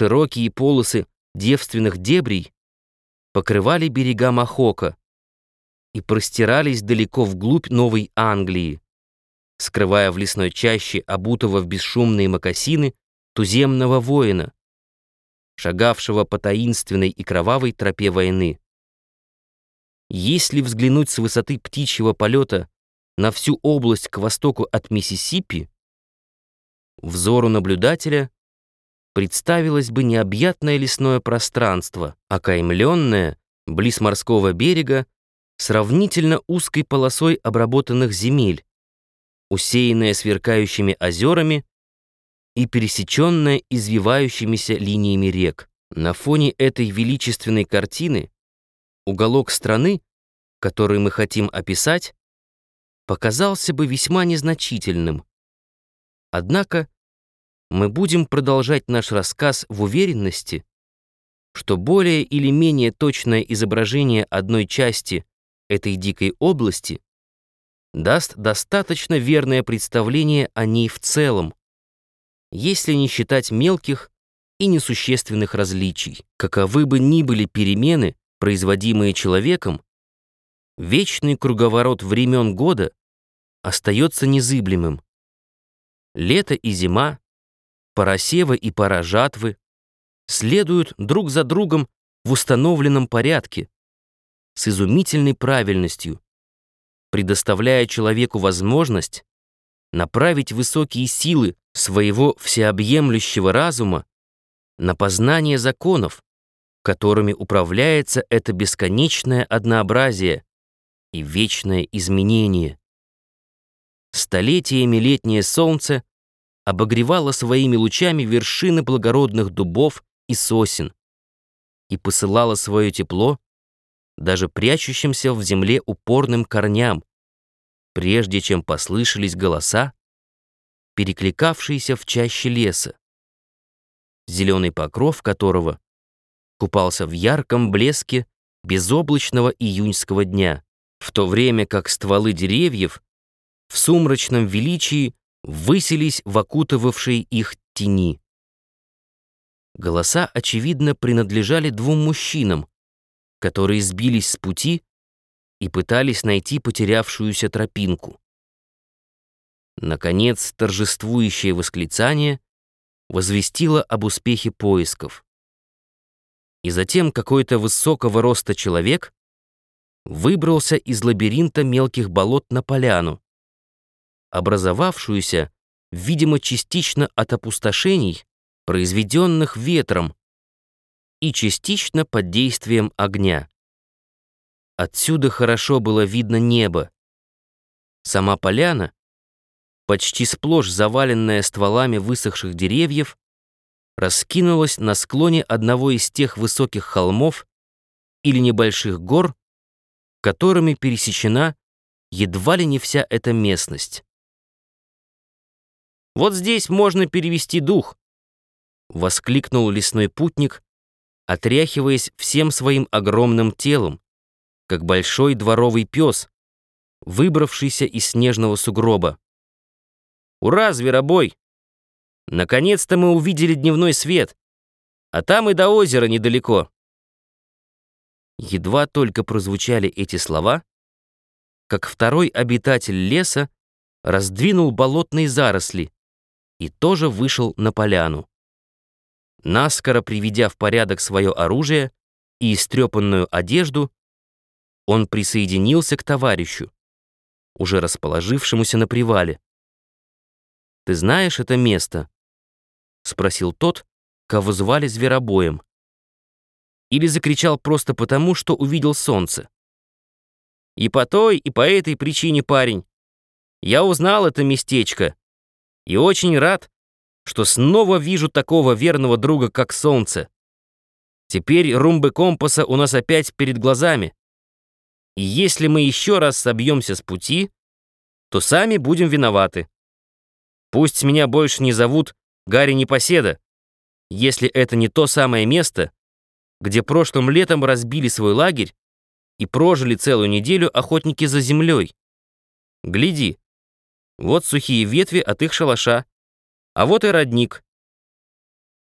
Широкие полосы девственных дебрей покрывали берега Махока и простирались далеко вглубь Новой Англии, скрывая в лесной чаще обутого в бесшумные мокасины туземного воина, шагавшего по таинственной и кровавой тропе войны. Если взглянуть с высоты птичьего полета на всю область к востоку от Миссисипи, взору наблюдателя представилось бы необъятное лесное пространство, окаймленное, близ морского берега, сравнительно узкой полосой обработанных земель, усеянное сверкающими озерами и пересеченное извивающимися линиями рек. На фоне этой величественной картины уголок страны, который мы хотим описать, показался бы весьма незначительным. Однако мы будем продолжать наш рассказ в уверенности, что более или менее точное изображение одной части этой дикой области даст достаточно верное представление о ней в целом, если не считать мелких и несущественных различий. Каковы бы ни были перемены, производимые человеком, вечный круговорот времен года остается незыблемым. Лето и зима, пора и пора жатвы следуют друг за другом в установленном порядке, с изумительной правильностью, предоставляя человеку возможность направить высокие силы своего всеобъемлющего разума на познание законов, которыми управляется это бесконечное однообразие и вечное изменение. Столетиями летнее солнце обогревало своими лучами вершины благородных дубов и сосен и посылало свое тепло даже прячущимся в земле упорным корням, прежде чем послышались голоса, перекликавшиеся в чаще леса, зеленый покров которого купался в ярком блеске безоблачного июньского дня, в то время как стволы деревьев в сумрачном величии высились в окутывавшей их тени. Голоса, очевидно, принадлежали двум мужчинам, которые сбились с пути и пытались найти потерявшуюся тропинку. Наконец, торжествующее восклицание возвестило об успехе поисков. И затем какой-то высокого роста человек выбрался из лабиринта мелких болот на поляну, образовавшуюся, видимо, частично от опустошений, произведенных ветром, и частично под действием огня. Отсюда хорошо было видно небо. Сама поляна, почти сплошь заваленная стволами высохших деревьев, раскинулась на склоне одного из тех высоких холмов или небольших гор, которыми пересечена едва ли не вся эта местность. Вот здесь можно перевести дух, воскликнул лесной путник, отряхиваясь всем своим огромным телом, как большой дворовый пес, выбравшийся из снежного сугроба. «Ура, зверобой! Наконец-то мы увидели дневной свет, а там и до озера недалеко». Едва только прозвучали эти слова, как второй обитатель леса раздвинул болотные заросли, и тоже вышел на поляну. Наскоро приведя в порядок свое оружие и истрепанную одежду, он присоединился к товарищу, уже расположившемуся на привале. «Ты знаешь это место?» — спросил тот, кого звали Зверобоем. Или закричал просто потому, что увидел солнце. «И по той, и по этой причине, парень. Я узнал это местечко и очень рад, что снова вижу такого верного друга, как солнце. Теперь румбы компаса у нас опять перед глазами. И если мы еще раз собьемся с пути, то сами будем виноваты. Пусть меня больше не зовут Гарри Непоседа, если это не то самое место, где прошлым летом разбили свой лагерь и прожили целую неделю охотники за землей. Гляди, вот сухие ветви от их шалаша. А вот и родник.